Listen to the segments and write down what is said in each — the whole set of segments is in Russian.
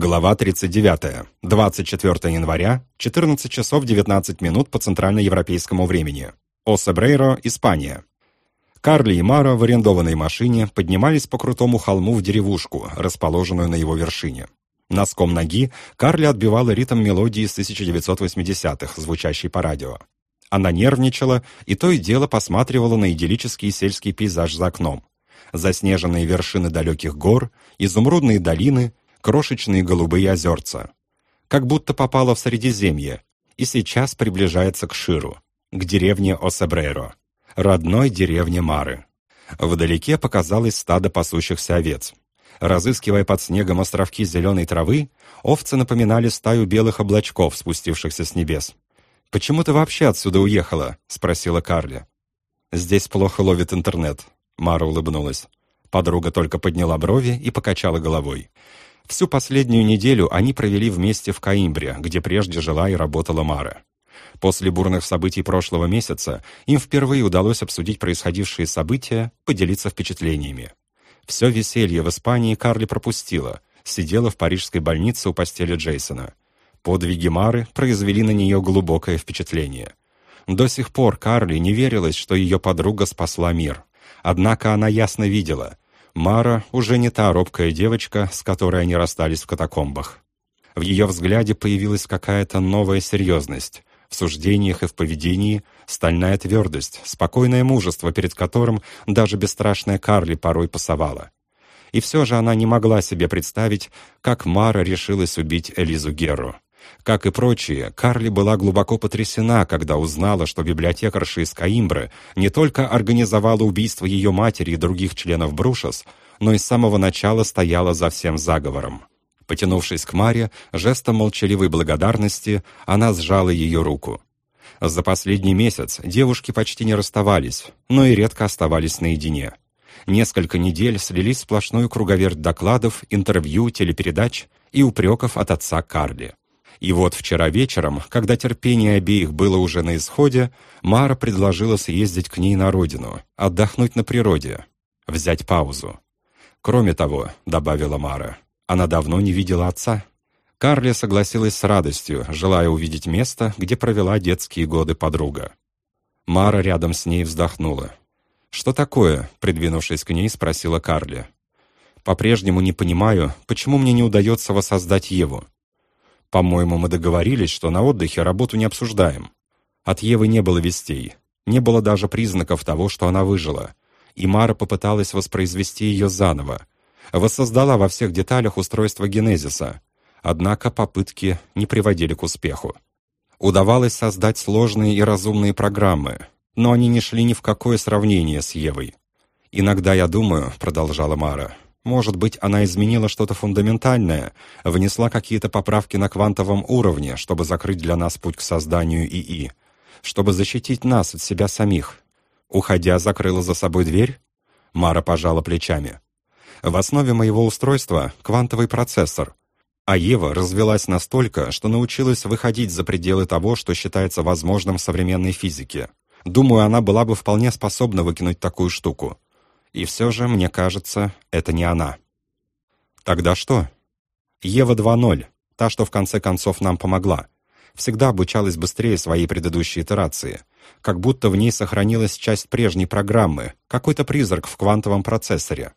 Глава 39. 24 января, 14 часов 19 минут по центральноевропейскому времени. Осебрейро, Испания. Карли и Мара в арендованной машине поднимались по крутому холму в деревушку, расположенную на его вершине. Носком ноги Карли отбивала ритм мелодии с 1980-х, звучащей по радио. Она нервничала и то и дело посматривала на идиллический сельский пейзаж за окном. Заснеженные вершины далеких гор, изумрудные долины — крошечные голубые озерца. Как будто попала в Средиземье, и сейчас приближается к Ширу, к деревне Осебрейро, родной деревне Мары. Вдалеке показалось стадо пасущихся овец. Разыскивая под снегом островки зеленой травы, овцы напоминали стаю белых облачков, спустившихся с небес. «Почему ты вообще отсюда уехала?» — спросила Карли. «Здесь плохо ловит интернет», — Мара улыбнулась. Подруга только подняла брови и покачала головой. Всю последнюю неделю они провели вместе в Каимбре, где прежде жила и работала Мара. После бурных событий прошлого месяца им впервые удалось обсудить происходившие события, поделиться впечатлениями. Все веселье в Испании Карли пропустила, сидела в парижской больнице у постели Джейсона. Подвиги Мары произвели на нее глубокое впечатление. До сих пор Карли не верилось, что ее подруга спасла мир. Однако она ясно видела — Мара уже не та робкая девочка, с которой они расстались в катакомбах. В ее взгляде появилась какая-то новая серьезность. В суждениях и в поведении стальная твердость, спокойное мужество, перед которым даже бесстрашная Карли порой пасовала. И все же она не могла себе представить, как Мара решилась убить Элизу Герру. Как и прочие, Карли была глубоко потрясена, когда узнала, что библиотекарша из Каимбры не только организовала убийство ее матери и других членов Брушес, но и с самого начала стояла за всем заговором. Потянувшись к Маре, жестом молчаливой благодарности, она сжала ее руку. За последний месяц девушки почти не расставались, но и редко оставались наедине. Несколько недель слились в сплошную круговерть докладов, интервью, телепередач и упреков от отца Карли. И вот вчера вечером, когда терпение обеих было уже на исходе, Мара предложила съездить к ней на родину, отдохнуть на природе, взять паузу. «Кроме того», — добавила Мара, — «она давно не видела отца». Карли согласилась с радостью, желая увидеть место, где провела детские годы подруга. Мара рядом с ней вздохнула. «Что такое?» — придвинувшись к ней, спросила Карли. «По-прежнему не понимаю, почему мне не удается воссоздать Еву. По-моему, мы договорились, что на отдыхе работу не обсуждаем. От Евы не было вестей. Не было даже признаков того, что она выжила. И Мара попыталась воспроизвести ее заново. Воссоздала во всех деталях устройство генезиса. Однако попытки не приводили к успеху. Удавалось создать сложные и разумные программы, но они не шли ни в какое сравнение с Евой. «Иногда я думаю», — продолжала Мара, — может быть, она изменила что-то фундаментальное, внесла какие-то поправки на квантовом уровне, чтобы закрыть для нас путь к созданию ИИ, чтобы защитить нас от себя самих. Уходя, закрыла за собой дверь? Мара пожала плечами. В основе моего устройства квантовый процессор, а Ева развелась настолько, что научилась выходить за пределы того, что считается возможным в современной физике. Думаю, она была бы вполне способна выкинуть такую штуку. И все же, мне кажется, это не она. Тогда что? Ева 2.0, та, что в конце концов нам помогла. Всегда обучалась быстрее своей предыдущей итерации. Как будто в ней сохранилась часть прежней программы, какой-то призрак в квантовом процессоре.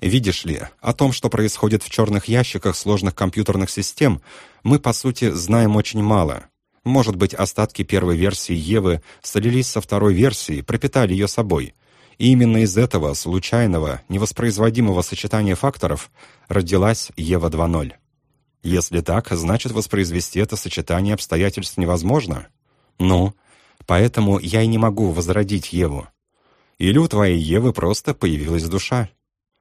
Видишь ли, о том, что происходит в черных ящиках сложных компьютерных систем, мы, по сути, знаем очень мало. Может быть, остатки первой версии Евы солились со второй версией, пропитали ее собой, и именно из этого случайного, невоспроизводимого сочетания факторов родилась Ева 2.0. Если так, значит воспроизвести это сочетание обстоятельств невозможно? Ну, поэтому я и не могу возродить Еву. Или у твоей Евы просто появилась душа?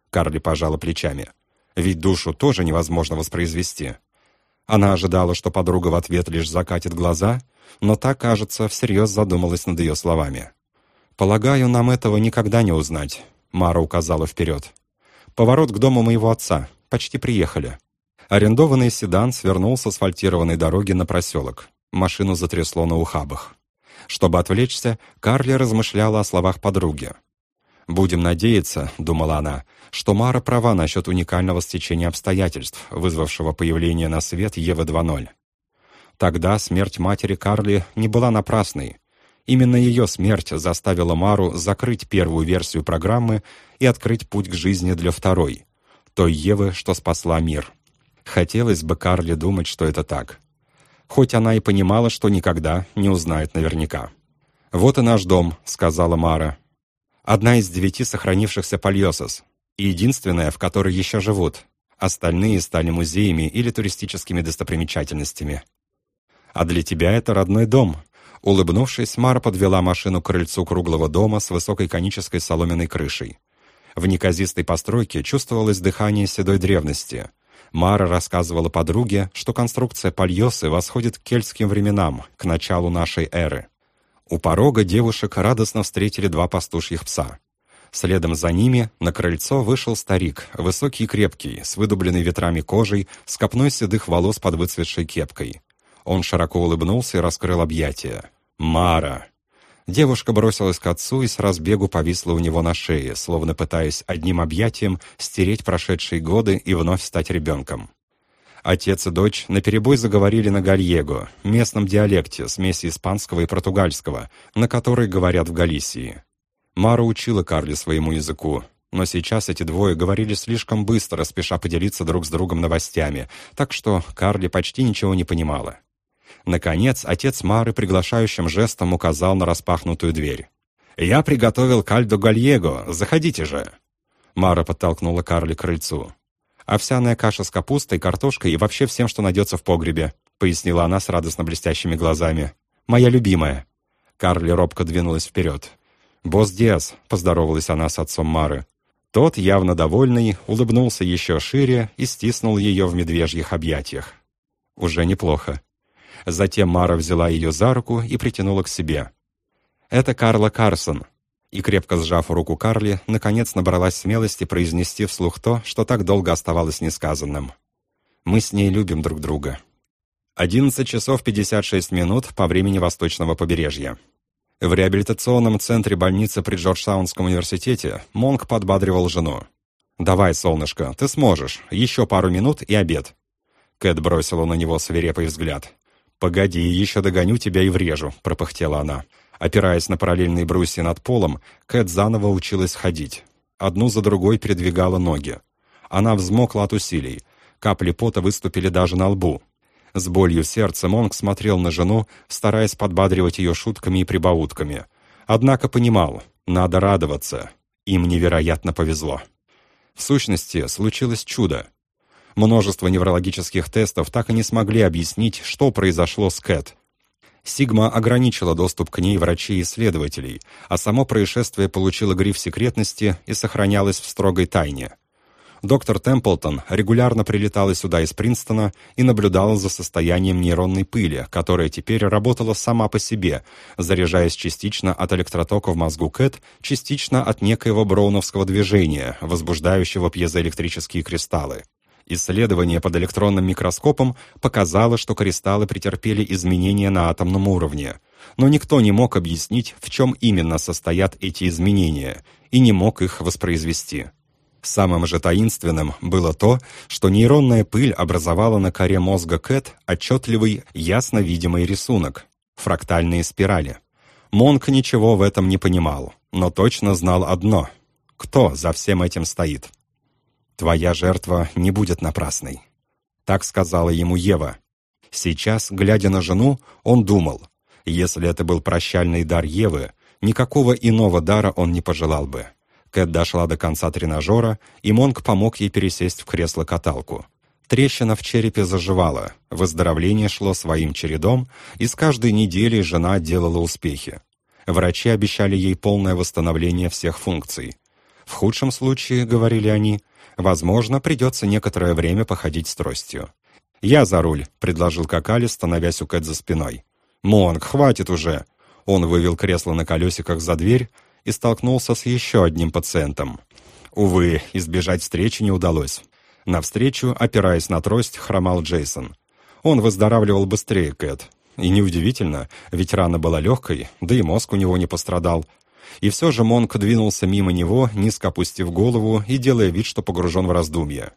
Карли пожала плечами. Ведь душу тоже невозможно воспроизвести. Она ожидала, что подруга в ответ лишь закатит глаза, но та, кажется, всерьез задумалась над ее словами. «Полагаю, нам этого никогда не узнать», — Мара указала вперед. «Поворот к дому моего отца. Почти приехали». Арендованный седан свернул с асфальтированной дороги на проселок. Машину затрясло на ухабах. Чтобы отвлечься, Карли размышляла о словах подруги. «Будем надеяться», — думала она, — «что Мара права насчет уникального стечения обстоятельств, вызвавшего появление на свет Евы 2.0. Тогда смерть матери Карли не была напрасной. Именно ее смерть заставила Мару закрыть первую версию программы и открыть путь к жизни для второй, той Евы, что спасла мир. Хотелось бы Карли думать, что это так. Хоть она и понимала, что никогда не узнает наверняка. «Вот и наш дом», — сказала Мара. «Одна из девяти сохранившихся пальосос, и единственная, в которой еще живут. Остальные стали музеями или туристическими достопримечательностями. А для тебя это родной дом». Улыбнувшись, Мара подвела машину к крыльцу круглого дома с высокой конической соломенной крышей. В неказистой постройке чувствовалось дыхание седой древности. Мара рассказывала подруге, что конструкция Пальосы восходит к кельтским временам, к началу нашей эры. У порога девушек радостно встретили два пастушьих пса. Следом за ними на крыльцо вышел старик, высокий и крепкий, с выдубленной ветрами кожей, с копной седых волос под выцветшей кепкой. Он широко улыбнулся и раскрыл объятия. «Мара!» Девушка бросилась к отцу и с разбегу повисла у него на шее, словно пытаясь одним объятием стереть прошедшие годы и вновь стать ребенком. Отец и дочь наперебой заговорили на гальего, местном диалекте, смеси испанского и португальского, на который говорят в Галисии. Мара учила Карли своему языку, но сейчас эти двое говорили слишком быстро, спеша поделиться друг с другом новостями, так что Карли почти ничего не понимала. Наконец, отец Мары приглашающим жестом указал на распахнутую дверь. «Я приготовил кальдо гальего, заходите же!» Мара подтолкнула Карли к крыльцу овсяная каша с капустой, картошкой и вообще всем, что найдется в погребе», — пояснила она с радостно блестящими глазами. «Моя любимая». Карли робко двинулась вперед. «Босс Диас», — поздоровалась она с отцом Мары. Тот, явно довольный, улыбнулся еще шире и стиснул ее в медвежьих объятиях. Уже неплохо. Затем Мара взяла ее за руку и притянула к себе. «Это Карла Карсон», и, крепко сжав руку Карли, наконец набралась смелости произнести вслух то, что так долго оставалось несказанным. «Мы с ней любим друг друга». 11 часов 56 минут по времени восточного побережья. В реабилитационном центре больницы при Джорджтаунском университете Монк подбадривал жену. «Давай, солнышко, ты сможешь. Еще пару минут и обед». Кэт бросила на него свирепый взгляд. «Погоди, еще догоню тебя и врежу», — пропыхтела она. Опираясь на параллельные брусья над полом, Кэт заново училась ходить. Одну за другой передвигала ноги. Она взмокла от усилий. Капли пота выступили даже на лбу. С болью в сердце Монг смотрел на жену, стараясь подбадривать ее шутками и прибаутками. Однако понимал, надо радоваться. Им невероятно повезло. В сущности, случилось чудо. Множество неврологических тестов так и не смогли объяснить, что произошло с Кэт. Сигма ограничила доступ к ней врачей и исследователей, а само происшествие получило гриф секретности и сохранялось в строгой тайне. Доктор Темплтон регулярно прилетала сюда из Принстона и наблюдала за состоянием нейронной пыли, которая теперь работала сама по себе, заряжаясь частично от электротока в мозгу Кэт, частично от некоего броуновского движения, возбуждающего пьезоэлектрические кристаллы. Исследование под электронным микроскопом показало, что кристаллы претерпели изменения на атомном уровне. Но никто не мог объяснить, в чем именно состоят эти изменения, и не мог их воспроизвести. Самым же таинственным было то, что нейронная пыль образовала на коре мозга Кэт отчетливый, ясно видимый рисунок — фрактальные спирали. Монк ничего в этом не понимал, но точно знал одно — кто за всем этим стоит. «Твоя жертва не будет напрасной», — так сказала ему Ева. Сейчас, глядя на жену, он думал, если это был прощальный дар Евы, никакого иного дара он не пожелал бы. Кэт дошла до конца тренажера, и Монк помог ей пересесть в кресло-каталку. Трещина в черепе заживала, выздоровление шло своим чередом, и с каждой неделей жена делала успехи. Врачи обещали ей полное восстановление всех функций. В худшем случае, говорили они, Возможно, придется некоторое время походить с тростью. «Я за руль», — предложил Какали, становясь у Кэт за спиной. «Монг, хватит уже!» Он вывел кресло на колесиках за дверь и столкнулся с еще одним пациентом. Увы, избежать встречи не удалось. Навстречу, опираясь на трость, хромал Джейсон. Он выздоравливал быстрее Кэт. И неудивительно, ведь рана была легкой, да и мозг у него не пострадал. И все же Монк двинулся мимо него, низко опустив голову и делая вид, что погружен в раздумья.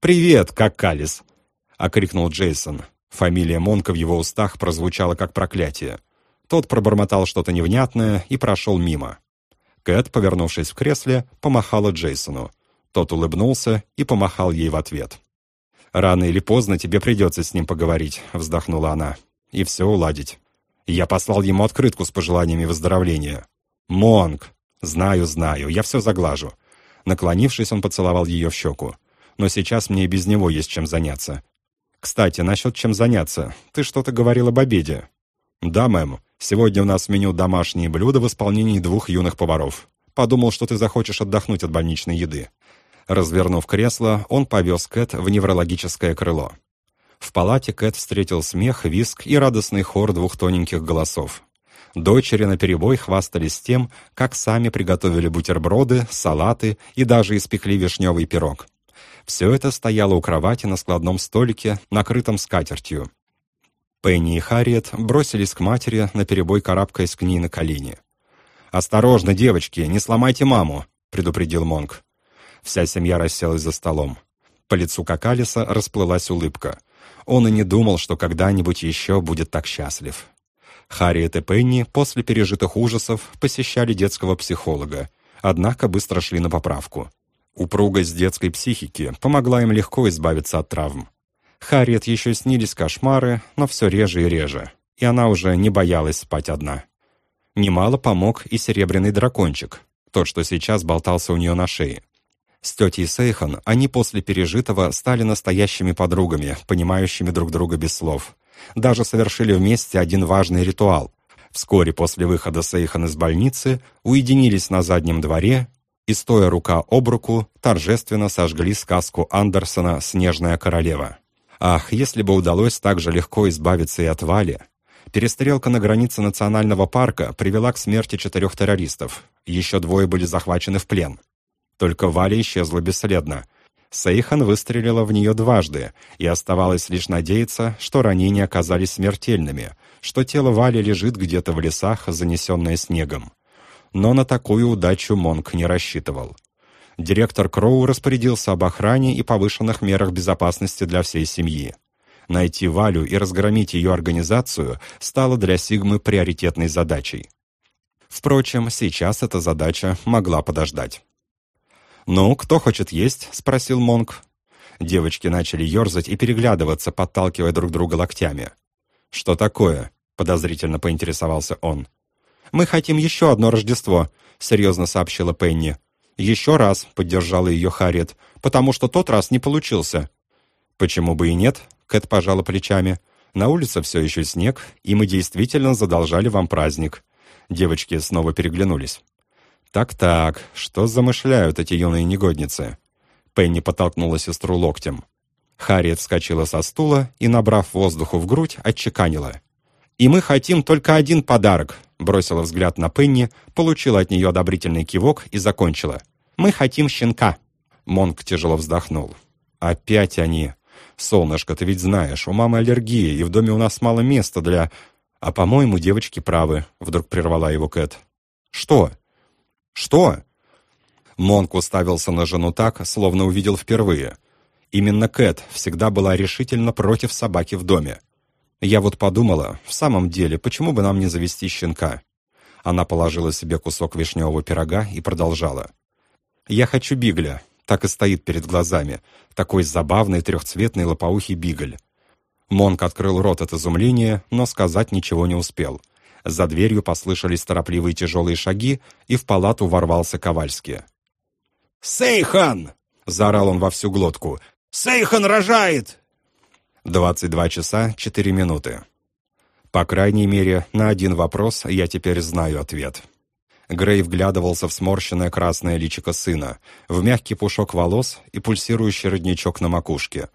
«Привет, как Калис!» — окрикнул Джейсон. Фамилия Монка в его устах прозвучала как проклятие. Тот пробормотал что-то невнятное и прошел мимо. Кэт, повернувшись в кресле, помахала Джейсону. Тот улыбнулся и помахал ей в ответ. «Рано или поздно тебе придется с ним поговорить», — вздохнула она, — «и все уладить». Я послал ему открытку с пожеланиями выздоровления. «Монг!» «Знаю, знаю, я все заглажу». Наклонившись, он поцеловал ее в щеку. «Но сейчас мне и без него есть чем заняться». «Кстати, насчет чем заняться. Ты что-то говорил об обеде». «Да, мэм. Сегодня у нас в меню домашние блюда в исполнении двух юных поваров. Подумал, что ты захочешь отдохнуть от больничной еды». Развернув кресло, он повез Кэт в неврологическое крыло. В палате Кэт встретил смех, виск и радостный хор двух тоненьких голосов. Дочери наперебой хвастались тем, как сами приготовили бутерброды, салаты и даже испекли вишневый пирог. Все это стояло у кровати на складном столике, накрытом скатертью. Пенни и Харриет бросились к матери, наперебой карабкаясь к ней на колени. «Осторожно, девочки, не сломайте маму!» — предупредил Монг. Вся семья расселась за столом. По лицу Какалиса расплылась улыбка. Он и не думал, что когда-нибудь еще будет так счастлив. Харриет и Пенни после пережитых ужасов посещали детского психолога, однако быстро шли на поправку. Упругость детской психики помогла им легко избавиться от травм. Харриет еще снились кошмары, но все реже и реже, и она уже не боялась спать одна. Немало помог и серебряный дракончик, тот, что сейчас болтался у нее на шее. С тетей Сейхан они после пережитого стали настоящими подругами, понимающими друг друга без слов. Даже совершили вместе один важный ритуал. Вскоре после выхода Сейхан из больницы уединились на заднем дворе и, стоя рука об руку, торжественно сожгли сказку Андерсона «Снежная королева». Ах, если бы удалось так же легко избавиться и от Вали! Перестрелка на границе национального парка привела к смерти четырех террористов. Еще двое были захвачены в плен. Только Валя исчезла бесследно. Сейхан выстрелила в нее дважды, и оставалось лишь надеяться, что ранения оказались смертельными, что тело Вали лежит где-то в лесах, занесенное снегом. Но на такую удачу Монк не рассчитывал. Директор Кроу распорядился об охране и повышенных мерах безопасности для всей семьи. Найти Валю и разгромить ее организацию стало для Сигмы приоритетной задачей. Впрочем, сейчас эта задача могла подождать. «Ну, кто хочет есть?» — спросил Монк. Девочки начали ерзать и переглядываться, подталкивая друг друга локтями. «Что такое?» — подозрительно поинтересовался он. «Мы хотим еще одно Рождество», — серьезно сообщила Пенни. «Еще раз», — поддержала ее Харриет, «потому что тот раз не получился». «Почему бы и нет?» — Кэт пожала плечами. «На улице все еще снег, и мы действительно задолжали вам праздник». Девочки снова переглянулись. «Так-так, что замышляют эти юные негодницы?» Пенни подтолкнула сестру локтем. Харриет вскочила со стула и, набрав воздуху в грудь, отчеканила. «И мы хотим только один подарок», бросила взгляд на Пенни, получила от нее одобрительный кивок и закончила. «Мы хотим щенка». Монк тяжело вздохнул. «Опять они. Солнышко, ты ведь знаешь, у мамы аллергия, и в доме у нас мало места для...» «А, по-моему, девочки правы», — вдруг прервала его Кэт. «Что?» «Что?» Монк уставился на жену так, словно увидел впервые. Именно Кэт всегда была решительно против собаки в доме. Я вот подумала, в самом деле, почему бы нам не завести щенка? Она положила себе кусок вишневого пирога и продолжала. «Я хочу бигля», так и стоит перед глазами. Такой забавный трехцветный лопоухий бигль. Монк открыл рот от изумления, но сказать ничего не успел. За дверью послышались торопливые тяжелые шаги, и в палату ворвался Ковальский. «Сейхан!» — заорал он во всю глотку. «Сейхан рожает!» 22 часа 4 минуты. По крайней мере, на один вопрос я теперь знаю ответ. Грей вглядывался в сморщенное красное личико сына, в мягкий пушок волос и пульсирующий родничок на макушке.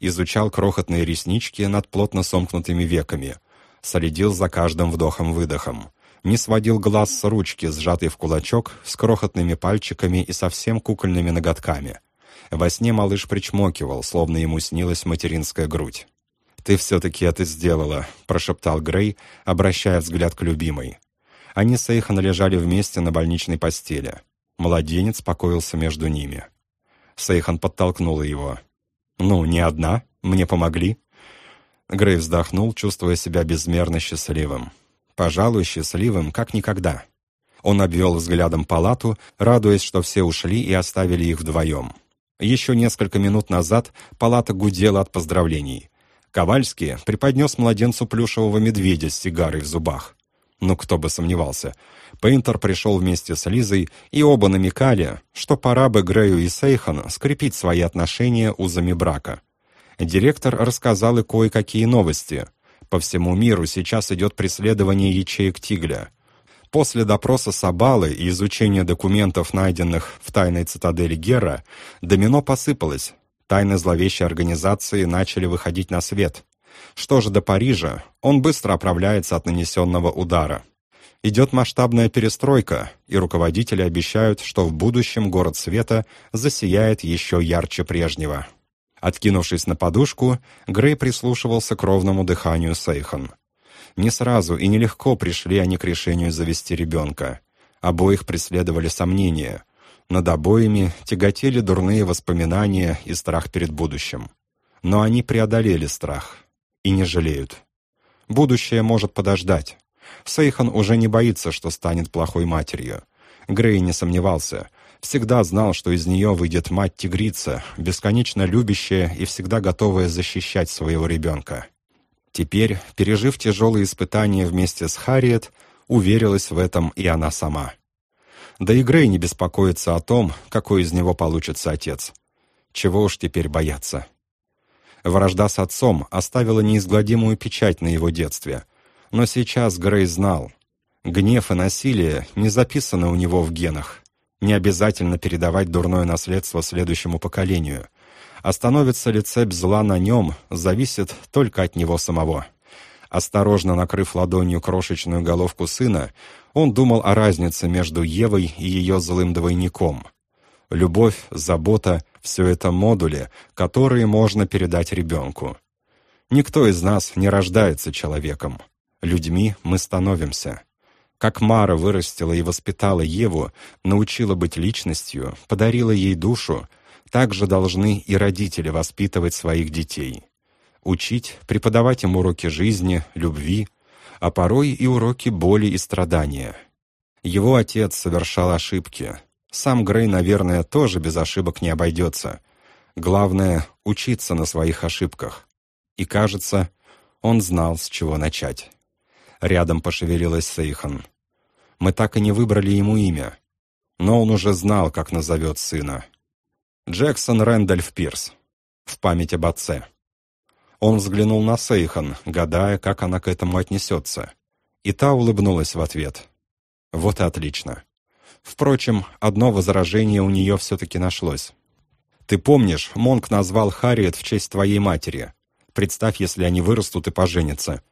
Изучал крохотные реснички над плотно сомкнутыми веками, следил за каждым вдохом-выдохом. Не сводил глаз с ручки, сжатой в кулачок, с крохотными пальчиками и совсем кукольными ноготками. Во сне малыш причмокивал, словно ему снилась материнская грудь. «Ты все-таки это сделала», — прошептал Грей, обращая взгляд к любимой. Они с Эйхон лежали вместе на больничной постели. Младенец покоился между ними. Сейхан подтолкнула его. «Ну, не одна? Мне помогли?» Грей вздохнул, чувствуя себя безмерно счастливым. Пожалуй, счастливым, как никогда. Он обвел взглядом палату, радуясь, что все ушли и оставили их вдвоем. Еще несколько минут назад палата гудела от поздравлений. Ковальский преподнес младенцу плюшевого медведя с сигарой в зубах. Ну, кто бы сомневался. Пейнтер пришел вместе с Лизой, и оба намекали, что пора бы Грею и Сейхан скрепить свои отношения узами брака. Директор рассказал и кое-какие новости. По всему миру сейчас идет преследование ячеек Тигля. После допроса Сабалы и изучения документов, найденных в тайной цитадели Гера, домино посыпалось. Тайны зловещей организации начали выходить на свет. Что же до Парижа, он быстро оправляется от нанесенного удара. Идет масштабная перестройка, и руководители обещают, что в будущем город света засияет еще ярче прежнего. Откинувшись на подушку, Грей прислушивался к ровному дыханию Сейхан. Не сразу и нелегко пришли они к решению завести ребенка. Обоих преследовали сомнения. Над обоими тяготели дурные воспоминания и страх перед будущим. Но они преодолели страх и не жалеют. Будущее может подождать. Сейхан уже не боится, что станет плохой матерью. Грей не сомневался. Всегда знал, что из нее выйдет мать-тигрица, бесконечно любящая и всегда готовая защищать своего ребенка. Теперь, пережив тяжелые испытания вместе с Харриет, уверилась в этом и она сама. Да и Грей не беспокоится о том, какой из него получится отец. Чего уж теперь бояться. Вражда с отцом оставила неизгладимую печать на его детстве. Но сейчас Грей знал. Гнев и насилие не записаны у него в генах. Не обязательно передавать дурное наследство следующему поколению. Остановится ли цепь зла на нем, зависит только от него самого. Осторожно накрыв ладонью крошечную головку сына, он думал о разнице между Евой и ее злым двойником. Любовь, забота — все это модули, которые можно передать ребенку. Никто из нас не рождается человеком. Людьми мы становимся. Как Мара вырастила и воспитала Еву, научила быть личностью, подарила ей душу, так же должны и родители воспитывать своих детей. Учить, преподавать им уроки жизни, любви, а порой и уроки боли и страдания. Его отец совершал ошибки. Сам Грей, наверное, тоже без ошибок не обойдется. Главное — учиться на своих ошибках. И, кажется, он знал, с чего начать. Рядом пошевелилась Сейхан. Мы так и не выбрали ему имя. Но он уже знал, как назовет сына. Джексон Рэндольф Пирс. В память об отце. Он взглянул на Сейхан, гадая, как она к этому отнесется. И та улыбнулась в ответ. Вот и отлично. Впрочем, одно возражение у нее все-таки нашлось. «Ты помнишь, Монк назвал Харриет в честь твоей матери. Представь, если они вырастут и поженятся.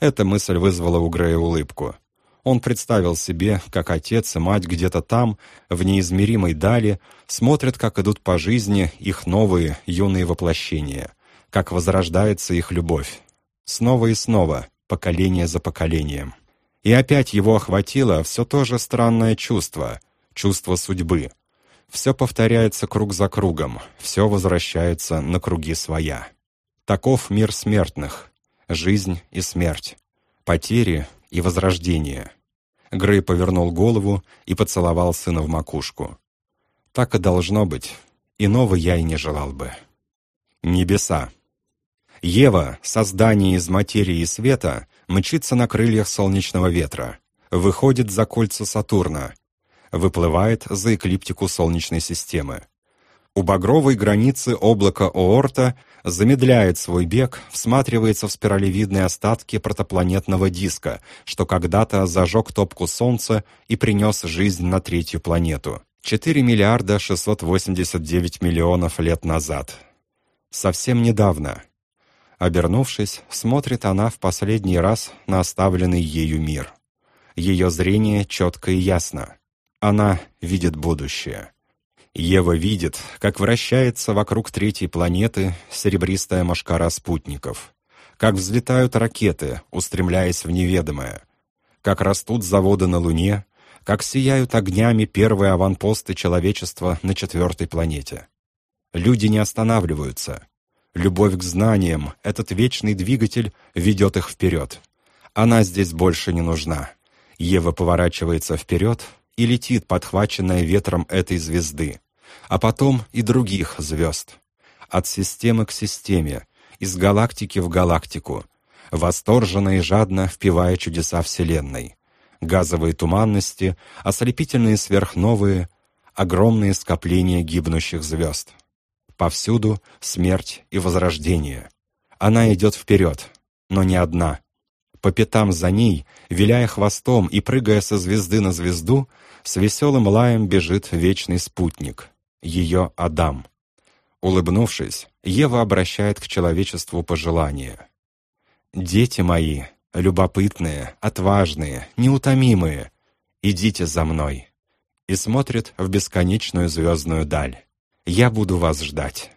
Эта мысль вызвала у Грея улыбку. Он представил себе, как отец и мать где-то там, в неизмеримой дали, смотрят, как идут по жизни их новые юные воплощения, как возрождается их любовь. Снова и снова, поколение за поколением. И опять его охватило все то же странное чувство, чувство судьбы. Все повторяется круг за кругом, все возвращается на круги своя. Таков мир смертных, жизнь и смерть, потери и возрождение. Грей повернул голову и поцеловал сына в макушку. Так и должно быть, иного я и не желал бы. Небеса. Ева, создание из материи и света, мчится на крыльях солнечного ветра, выходит за кольца Сатурна, выплывает за эклиптику Солнечной системы. У багровой границы облака Оорта замедляет свой бег, всматривается в спиралевидные остатки протопланетного диска, что когда-то зажег топку Солнца и принес жизнь на третью планету. 4 миллиарда 689 миллионов лет назад. Совсем недавно. Обернувшись, смотрит она в последний раз на оставленный ею мир. Ее зрение четко и ясно. Она видит будущее. Ева видит, как вращается вокруг третьей планеты серебристая машкара спутников, как взлетают ракеты, устремляясь в неведомое, как растут заводы на Луне, как сияют огнями первые аванпосты человечества на четвертой планете. Люди не останавливаются. Любовь к знаниям, этот вечный двигатель, ведет их вперед. Она здесь больше не нужна. Ева поворачивается вперед и летит, подхваченная ветром этой звезды, а потом и других звезд. От системы к системе, из галактики в галактику, восторженно и жадно впивая чудеса Вселенной. Газовые туманности, ослепительные сверхновые, огромные скопления гибнущих звезд. Повсюду смерть и возрождение. Она идет вперед, но не одна. По пятам за ней, виляя хвостом и прыгая со звезды на звезду, с веселым лаем бежит вечный спутник, ее Адам. Улыбнувшись, Ева обращает к человечеству пожелание. «Дети мои, любопытные, отважные, неутомимые, идите за мной!» и смотрит в бесконечную звездную даль. «Я буду вас ждать».